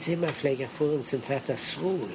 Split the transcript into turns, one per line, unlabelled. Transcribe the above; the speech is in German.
Zimmerpfleger vor uns im Vater Sruhl.